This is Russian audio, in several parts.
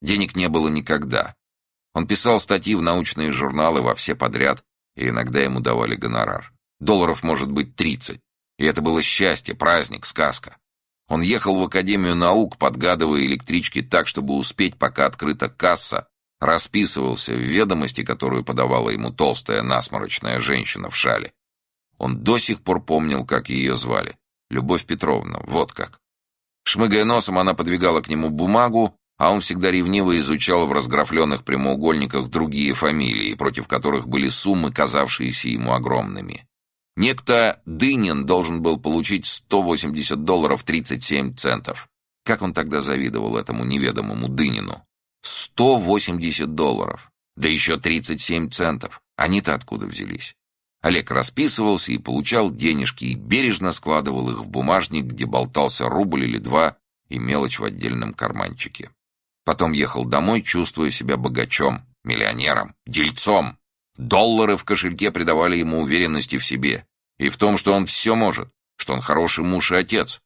Денег не было никогда. Он писал статьи в научные журналы во все подряд, и иногда ему давали гонорар. Долларов, может быть, тридцать. И это было счастье, праздник, сказка. Он ехал в Академию наук, подгадывая электрички так, чтобы успеть, пока открыта касса, расписывался в ведомости, которую подавала ему толстая насморочная женщина в шале. Он до сих пор помнил, как ее звали. Любовь Петровна, вот как. Шмыгая носом, она подвигала к нему бумагу, а он всегда ревниво изучал в разграфленных прямоугольниках другие фамилии, против которых были суммы, казавшиеся ему огромными. Некто Дынин должен был получить 180 долларов 37 центов. Как он тогда завидовал этому неведомому Дынину? 180 долларов. Да еще 37 центов. Они-то откуда взялись? Олег расписывался и получал денежки и бережно складывал их в бумажник, где болтался рубль или два и мелочь в отдельном карманчике. Потом ехал домой, чувствуя себя богачом, миллионером, дельцом. Доллары в кошельке придавали ему уверенности в себе и в том, что он все может, что он хороший муж и отец.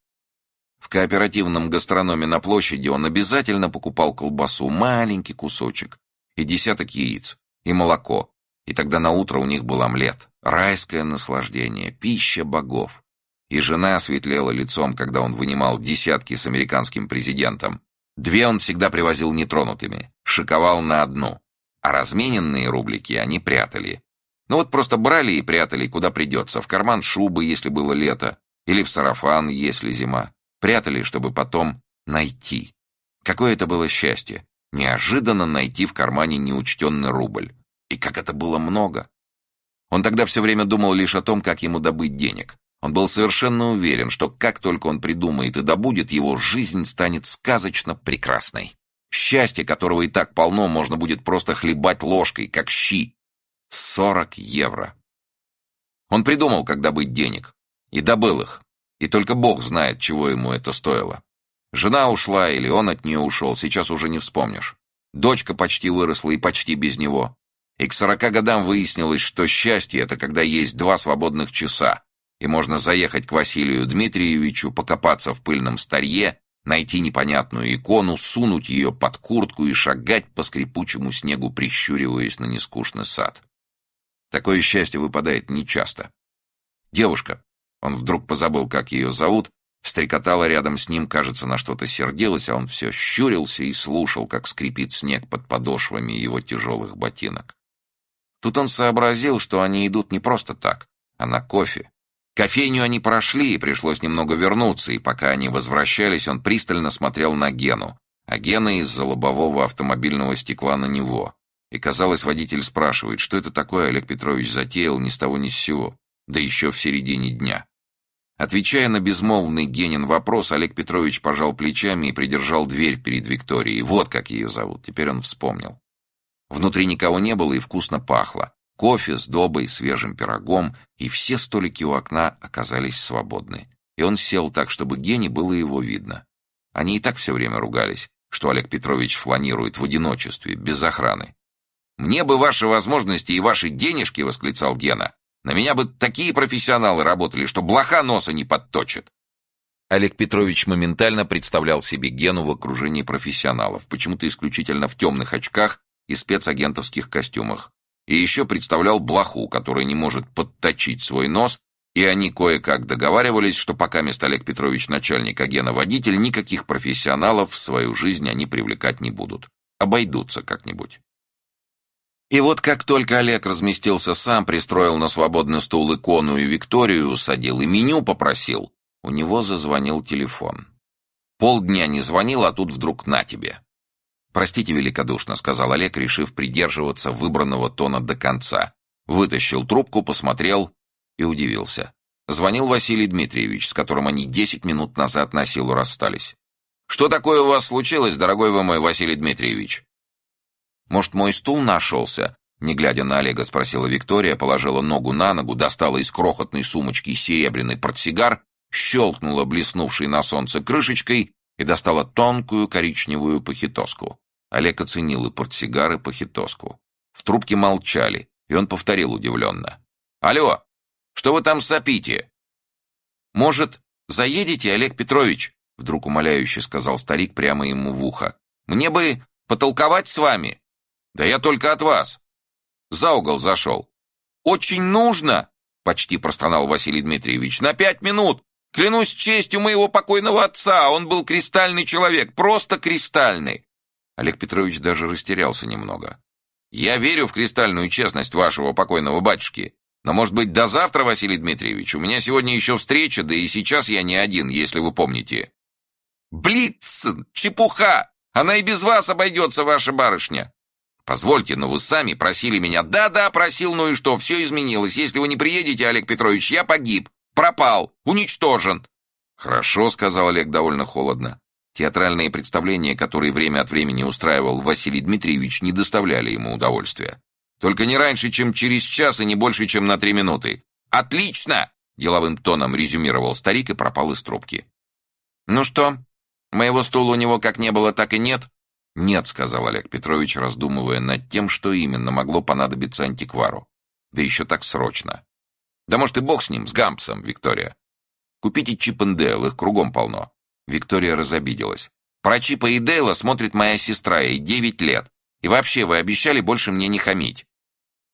В кооперативном гастрономе на площади он обязательно покупал колбасу, маленький кусочек, и десяток яиц, и молоко, и тогда на утро у них был омлет. Райское наслаждение, пища богов. И жена осветлела лицом, когда он вынимал десятки с американским президентом, Две он всегда привозил нетронутыми, шиковал на одну, а размененные рублики они прятали. Ну вот просто брали и прятали, куда придется, в карман шубы, если было лето, или в сарафан, если зима. Прятали, чтобы потом найти. Какое это было счастье, неожиданно найти в кармане неучтенный рубль. И как это было много. Он тогда все время думал лишь о том, как ему добыть денег. Он был совершенно уверен, что как только он придумает и добудет, его жизнь станет сказочно прекрасной. Счастье, которого и так полно, можно будет просто хлебать ложкой, как щи. Сорок евро. Он придумал, как добыть денег. И добыл их. И только Бог знает, чего ему это стоило. Жена ушла или он от нее ушел, сейчас уже не вспомнишь. Дочка почти выросла и почти без него. И к сорока годам выяснилось, что счастье — это когда есть два свободных часа, и можно заехать к Василию Дмитриевичу, покопаться в пыльном старье, найти непонятную икону, сунуть ее под куртку и шагать по скрипучему снегу, прищуриваясь на нескучный сад. Такое счастье выпадает нечасто. Девушка, он вдруг позабыл, как ее зовут, стрекотала рядом с ним, кажется, на что-то сердилась, а он все щурился и слушал, как скрипит снег под подошвами его тяжелых ботинок. Тут он сообразил, что они идут не просто так, а на кофе, Кофейню они прошли, и пришлось немного вернуться, и пока они возвращались, он пристально смотрел на Гену, а Гена из-за лобового автомобильного стекла на него. И, казалось, водитель спрашивает, что это такое Олег Петрович затеял ни с того ни с сего, да еще в середине дня. Отвечая на безмолвный Генин вопрос, Олег Петрович пожал плечами и придержал дверь перед Викторией. Вот как ее зовут, теперь он вспомнил. Внутри никого не было и вкусно пахло. Кофе с добой, свежим пирогом, и все столики у окна оказались свободны. И он сел так, чтобы Гене было его видно. Они и так все время ругались, что Олег Петрович фланирует в одиночестве, без охраны. «Мне бы ваши возможности и ваши денежки!» — восклицал Гена. «На меня бы такие профессионалы работали, что блоха носа не подточит!» Олег Петрович моментально представлял себе Гену в окружении профессионалов, почему-то исключительно в темных очках и спецагентовских костюмах. И еще представлял блоху, который не может подточить свой нос, и они кое-как договаривались, что пока мест Олег Петрович начальник, а Гена водитель, никаких профессионалов в свою жизнь они привлекать не будут. Обойдутся как-нибудь. И вот как только Олег разместился сам, пристроил на свободный стул икону и Викторию усадил, и меню попросил, у него зазвонил телефон. Полдня не звонил, а тут вдруг на тебе. «Простите великодушно», — сказал Олег, решив придерживаться выбранного тона до конца. Вытащил трубку, посмотрел и удивился. Звонил Василий Дмитриевич, с которым они десять минут назад на силу расстались. «Что такое у вас случилось, дорогой вы мой Василий Дмитриевич?» «Может, мой стул нашелся?» Не глядя на Олега, спросила Виктория, положила ногу на ногу, достала из крохотной сумочки серебряный портсигар, щелкнула блеснувшей на солнце крышечкой и достала тонкую коричневую похитоску. Олег оценил и портсигар, и похитоску. В трубке молчали, и он повторил удивленно. «Алло, что вы там сопите?» «Может, заедете, Олег Петрович?» Вдруг умоляюще сказал старик прямо ему в ухо. «Мне бы Потолковать с вами? Да я только от вас. За угол зашел. Очень нужно, почти простонал Василий Дмитриевич. На пять минут. Клянусь честью моего покойного отца, он был кристальный человек, просто кристальный. Олег Петрович даже растерялся немного. Я верю в кристальную честность вашего покойного батюшки. Но, может быть, до завтра, Василий Дмитриевич? У меня сегодня еще встреча, да и сейчас я не один, если вы помните. Блицн! Чепуха! Она и без вас обойдется, ваша барышня. Позвольте, но вы сами просили меня. Да-да, просил, ну и что, все изменилось. Если вы не приедете, Олег Петрович, я погиб. Пропал. Уничтожен. Хорошо, сказал Олег довольно холодно. Театральные представления, которые время от времени устраивал Василий Дмитриевич, не доставляли ему удовольствия. Только не раньше, чем через час и не больше, чем на три минуты. «Отлично!» — деловым тоном резюмировал старик и пропал из трубки. «Ну что, моего стула у него как не было, так и нет?» «Нет», — сказал Олег Петрович, раздумывая над тем, что именно могло понадобиться антиквару. «Да еще так срочно». «Да может и бог с ним, с Гампсом, Виктория. Купите Чип и Дейл, их кругом полно». Виктория разобиделась. «Про Чипа и Дейла смотрит моя сестра, ей девять лет. И вообще, вы обещали больше мне не хамить».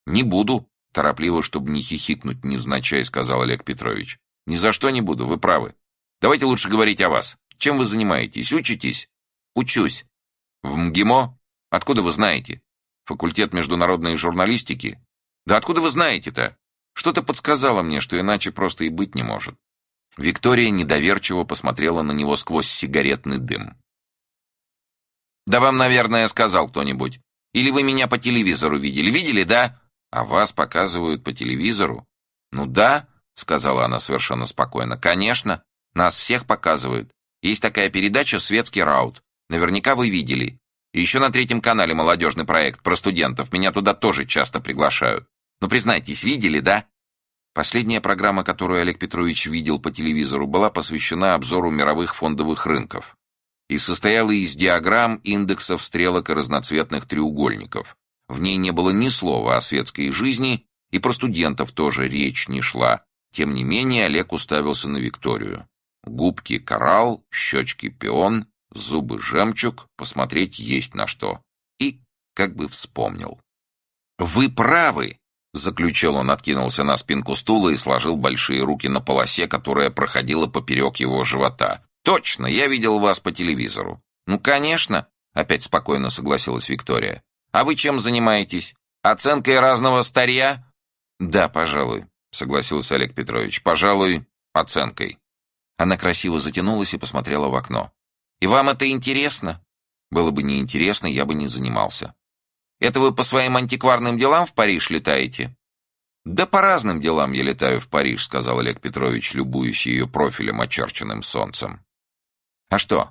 «Не буду», — торопливо, чтобы не хихикнуть невзначай, сказал Олег Петрович. «Ни за что не буду, вы правы. Давайте лучше говорить о вас. Чем вы занимаетесь? Учитесь?» «Учусь». «В МГИМО? Откуда вы знаете? Факультет международной журналистики? Да откуда вы знаете-то? Что-то подсказало мне, что иначе просто и быть не может». Виктория недоверчиво посмотрела на него сквозь сигаретный дым. «Да вам, наверное, сказал кто-нибудь. Или вы меня по телевизору видели? Видели, да? А вас показывают по телевизору?» «Ну да», — сказала она совершенно спокойно. «Конечно, нас всех показывают. Есть такая передача «Светский раут». Наверняка вы видели. И еще на третьем канале молодежный проект про студентов. Меня туда тоже часто приглашают. Ну, признайтесь, видели, да? Последняя программа, которую Олег Петрович видел по телевизору, была посвящена обзору мировых фондовых рынков и состояла из диаграмм, индексов, стрелок и разноцветных треугольников. В ней не было ни слова о светской жизни, и про студентов тоже речь не шла. Тем не менее, Олег уставился на Викторию. Губки коралл, щечки пион, зубы жемчуг, посмотреть есть на что. И как бы вспомнил. «Вы правы!» — заключил он, откинулся на спинку стула и сложил большие руки на полосе, которая проходила поперек его живота. «Точно, я видел вас по телевизору». «Ну, конечно», — опять спокойно согласилась Виктория. «А вы чем занимаетесь? Оценкой разного старья?» «Да, пожалуй», — согласился Олег Петрович. «Пожалуй, оценкой». Она красиво затянулась и посмотрела в окно. «И вам это интересно?» «Было бы неинтересно, я бы не занимался». «Это вы по своим антикварным делам в Париж летаете?» «Да по разным делам я летаю в Париж», — сказал Олег Петрович, любуясь ее профилем, очерченным солнцем. «А что,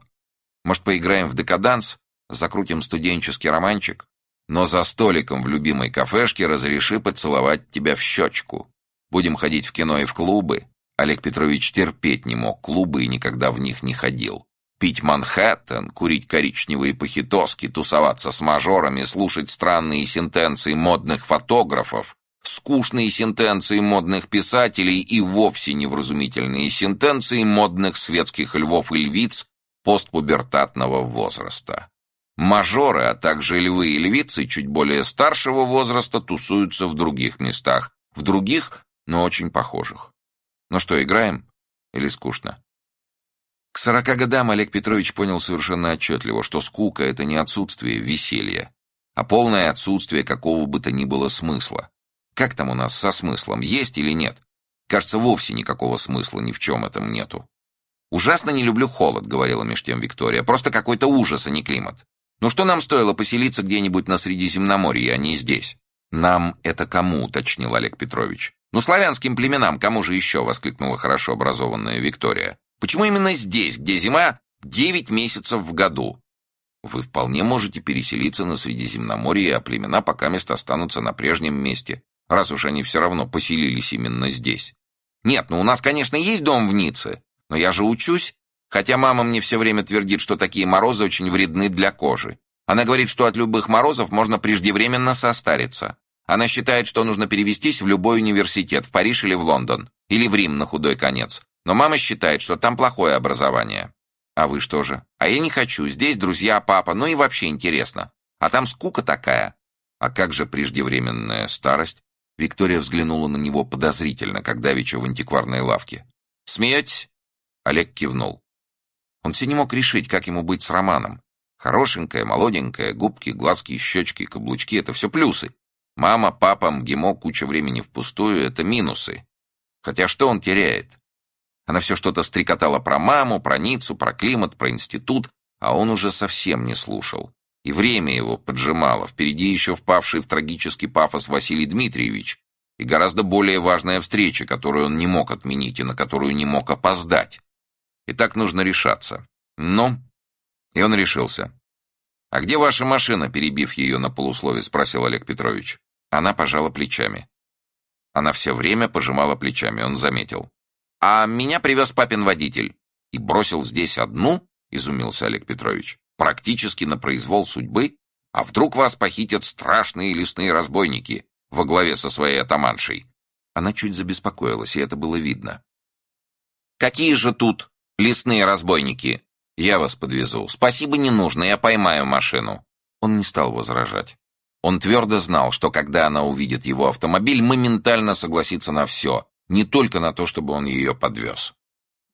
может, поиграем в декаданс? Закрутим студенческий романчик? Но за столиком в любимой кафешке разреши поцеловать тебя в щечку. Будем ходить в кино и в клубы, Олег Петрович терпеть не мог клубы и никогда в них не ходил. Пить Манхэттен, курить коричневые похитоски, тусоваться с мажорами, слушать странные сентенции модных фотографов, скучные сентенции модных писателей и вовсе невразумительные сентенции модных светских львов и львиц постпубертатного возраста. Мажоры, а также львы и львицы чуть более старшего возраста тусуются в других местах, в других, но очень похожих. Ну что, играем? Или скучно? К сорока годам Олег Петрович понял совершенно отчетливо, что скука — это не отсутствие веселья, а полное отсутствие какого бы то ни было смысла. Как там у нас со смыслом, есть или нет? Кажется, вовсе никакого смысла ни в чем этом нету. «Ужасно не люблю холод», — говорила меж тем Виктория. «Просто какой-то ужас, а не климат. Ну что нам стоило поселиться где-нибудь на Средиземноморье, а не здесь?» «Нам это кому?» — уточнил Олег Петрович. «Ну, славянским племенам, кому же еще?» — воскликнула хорошо образованная Виктория. «Почему именно здесь, где зима девять месяцев в году?» «Вы вполне можете переселиться на Средиземноморье, а племена пока мест останутся на прежнем месте, раз уж они все равно поселились именно здесь». «Нет, ну у нас, конечно, есть дом в Ницце, но я же учусь, хотя мама мне все время твердит, что такие морозы очень вредны для кожи. Она говорит, что от любых морозов можно преждевременно состариться. Она считает, что нужно перевестись в любой университет, в Париж или в Лондон, или в Рим на худой конец. Но мама считает, что там плохое образование. А вы что же? А я не хочу. Здесь друзья, папа, ну и вообще интересно. А там скука такая. А как же преждевременная старость? Виктория взглянула на него подозрительно, как давеча в антикварной лавке. «Смеетесь?» Олег кивнул. Он все не мог решить, как ему быть с Романом. Хорошенькая, молоденькая, губки, глазки, щечки, каблучки — это все плюсы. Мама, папа, МГИМО, куча времени впустую — это минусы. Хотя что он теряет? Она все что-то стрекотала про маму, про Ниццу, про климат, про институт, а он уже совсем не слушал. И время его поджимало. Впереди еще впавший в трагический пафос Василий Дмитриевич. И гораздо более важная встреча, которую он не мог отменить и на которую не мог опоздать. И так нужно решаться. Но... И он решился. «А где ваша машина?» Перебив ее на полуслове, спросил Олег Петрович. Она пожала плечами. Она все время пожимала плечами, он заметил. «А меня привез папин водитель». «И бросил здесь одну?» — изумился Олег Петрович. «Практически на произвол судьбы? А вдруг вас похитят страшные лесные разбойники во главе со своей атаманшей?» Она чуть забеспокоилась, и это было видно. «Какие же тут лесные разбойники?» «Я вас подвезу. Спасибо не нужно, я поймаю машину». Он не стал возражать. Он твердо знал, что когда она увидит его автомобиль, моментально согласится на все, не только на то, чтобы он ее подвез.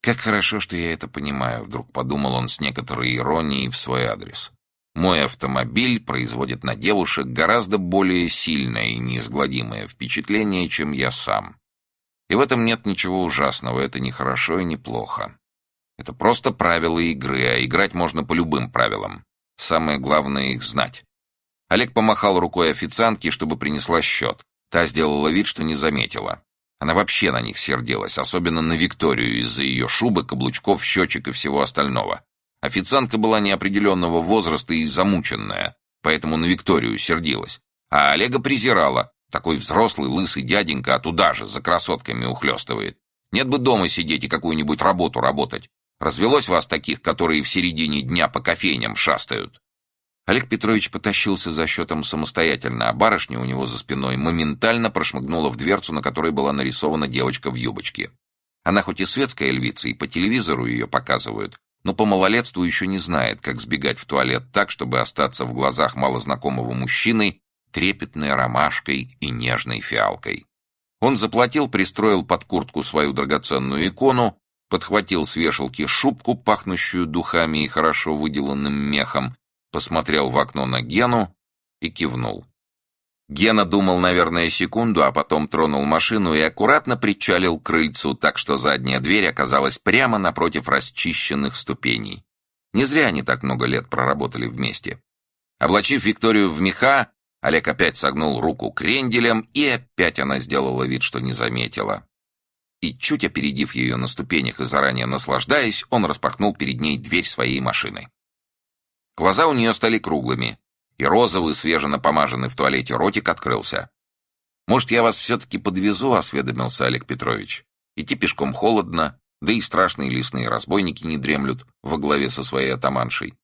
«Как хорошо, что я это понимаю», — вдруг подумал он с некоторой иронией в свой адрес. «Мой автомобиль производит на девушек гораздо более сильное и неизгладимое впечатление, чем я сам. И в этом нет ничего ужасного, это не хорошо и не плохо. Это просто правила игры, а играть можно по любым правилам. Самое главное их знать. Олег помахал рукой официантке, чтобы принесла счет. Та сделала вид, что не заметила. Она вообще на них сердилась, особенно на Викторию из-за ее шубы, каблучков, щечек и всего остального. Официантка была неопределенного возраста и замученная, поэтому на Викторию сердилась. А Олега презирала. Такой взрослый, лысый дяденька, а туда же, за красотками ухлёстывает. Нет бы дома сидеть и какую-нибудь работу работать. Развелось вас таких, которые в середине дня по кофейням шастают?» Олег Петрович потащился за счетом самостоятельно, а барышня у него за спиной моментально прошмыгнула в дверцу, на которой была нарисована девочка в юбочке. Она хоть и светская львица, и по телевизору ее показывают, но по малолетству еще не знает, как сбегать в туалет так, чтобы остаться в глазах малознакомого мужчины трепетной ромашкой и нежной фиалкой. Он заплатил, пристроил под куртку свою драгоценную икону подхватил с вешалки шубку, пахнущую духами и хорошо выделанным мехом, посмотрел в окно на Гену и кивнул. Гена думал, наверное, секунду, а потом тронул машину и аккуратно причалил к крыльцу, так что задняя дверь оказалась прямо напротив расчищенных ступеней. Не зря они так много лет проработали вместе. Облачив Викторию в меха, Олег опять согнул руку кренделем, и опять она сделала вид, что не заметила и, чуть опередив ее на ступенях и заранее наслаждаясь, он распахнул перед ней дверь своей машины. Глаза у нее стали круглыми, и розовый, свеженапомаженный в туалете ротик открылся. «Может, я вас все-таки подвезу?» — осведомился Олег Петрович. «Идти пешком холодно, да и страшные лесные разбойники не дремлют во главе со своей атаманшей».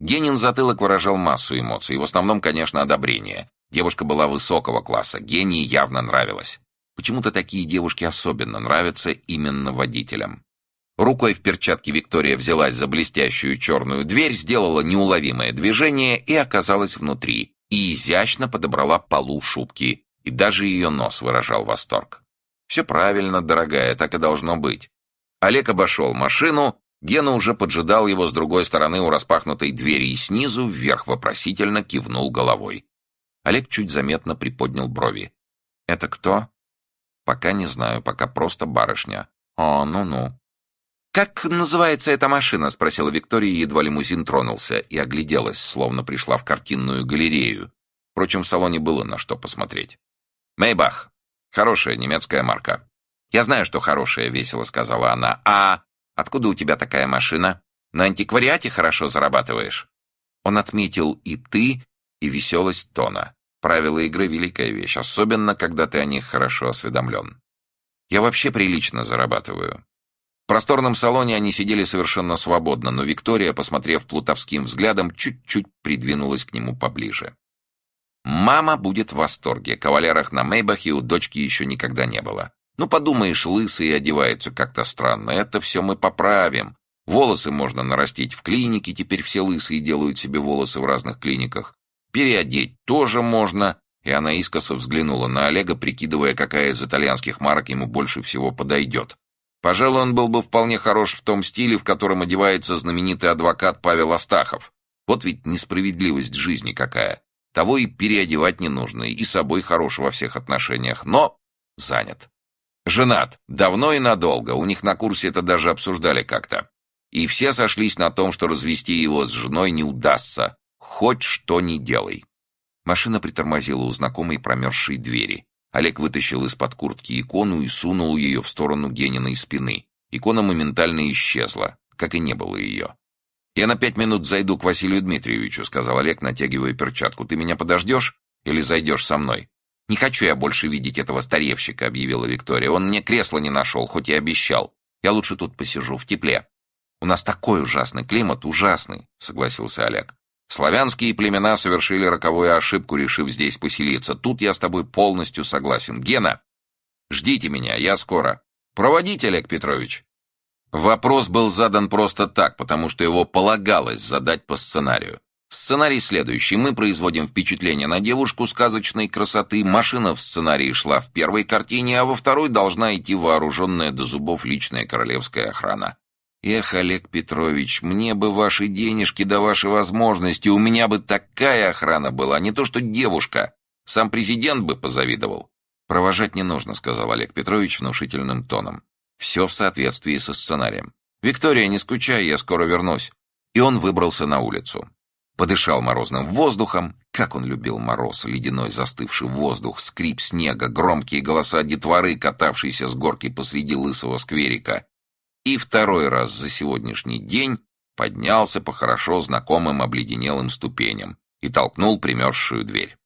Генин затылок выражал массу эмоций, в основном, конечно, одобрение. Девушка была высокого класса, гении явно нравилась. Почему-то такие девушки особенно нравятся именно водителям. Рукой в перчатке Виктория взялась за блестящую черную дверь, сделала неуловимое движение и оказалась внутри, и изящно подобрала полу шубки, и даже ее нос выражал восторг. «Все правильно, дорогая, так и должно быть». Олег обошел машину, Гена уже поджидал его с другой стороны у распахнутой двери и снизу вверх вопросительно кивнул головой. Олег чуть заметно приподнял брови. «Это кто?» Пока не знаю, пока просто барышня. О, ну-ну. «Как называется эта машина?» — спросила Виктория, едва лимузин тронулся, и огляделась, словно пришла в картинную галерею. Впрочем, в салоне было на что посмотреть. «Мейбах. Хорошая немецкая марка». «Я знаю, что хорошая», — весело сказала она. «А откуда у тебя такая машина? На антиквариате хорошо зарабатываешь?» Он отметил и ты, и веселость тона. Правила игры — великая вещь, особенно, когда ты о них хорошо осведомлен. Я вообще прилично зарабатываю. Просторном салоне они сидели совершенно свободно, но Виктория, посмотрев плутовским взглядом, чуть-чуть придвинулась к нему поближе. Мама будет в восторге. Кавалерах на Мейбахе у дочки еще никогда не было. Ну, подумаешь, лысый одевается как-то странно. Это все мы поправим. Волосы можно нарастить в клинике, теперь все лысые делают себе волосы в разных клиниках. Переодеть тоже можно. И она искоса взглянула на Олега, прикидывая, какая из итальянских марок ему больше всего подойдет. Пожалуй, он был бы вполне хорош в том стиле, в котором одевается знаменитый адвокат Павел Астахов. Вот ведь несправедливость жизни какая. Того и переодевать не нужно, и собой хорош во всех отношениях, но занят. Женат. Давно и надолго. У них на курсе это даже обсуждали как-то. И все сошлись на том, что развести его с женой не удастся. Хоть что ни делай. Машина притормозила у знакомой промерзшей двери. Олег вытащил из-под куртки икону и сунул ее в сторону Гениной спины. Икона моментально исчезла, как и не было ее. «Я на пять минут зайду к Василию Дмитриевичу», — сказал Олег, натягивая перчатку. «Ты меня подождешь или зайдешь со мной?» «Не хочу я больше видеть этого старевщика», — объявила Виктория. «Он мне кресло не нашел, хоть и обещал. Я лучше тут посижу, в тепле». «У нас такой ужасный климат, ужасный», — согласился Олег. Славянские племена совершили роковую ошибку, решив здесь поселиться. Тут я с тобой полностью согласен. Гена, ждите меня, я скоро. Проводите, Олег Петрович. Вопрос был задан просто так, потому что его полагалось задать по сценарию. Сценарий следующий. Мы производим впечатление на девушку сказочной красоты. Машина в сценарии шла в первой картине, а во второй должна идти вооруженная до зубов личная королевская охрана. Эх, Олег Петрович, мне бы ваши денежки да ваши возможности, у меня бы такая охрана была, не то что девушка. Сам президент бы позавидовал. Провожать не нужно, сказал Олег Петрович внушительным тоном. Все в соответствии со сценарием. Виктория, не скучай, я скоро вернусь. И он выбрался на улицу. Подышал морозным воздухом. Как он любил мороз, ледяной застывший воздух, скрип снега, громкие голоса детворы, катавшиеся с горки посреди лысого скверика, и второй раз за сегодняшний день поднялся по хорошо знакомым обледенелым ступеням и толкнул примерзшую дверь.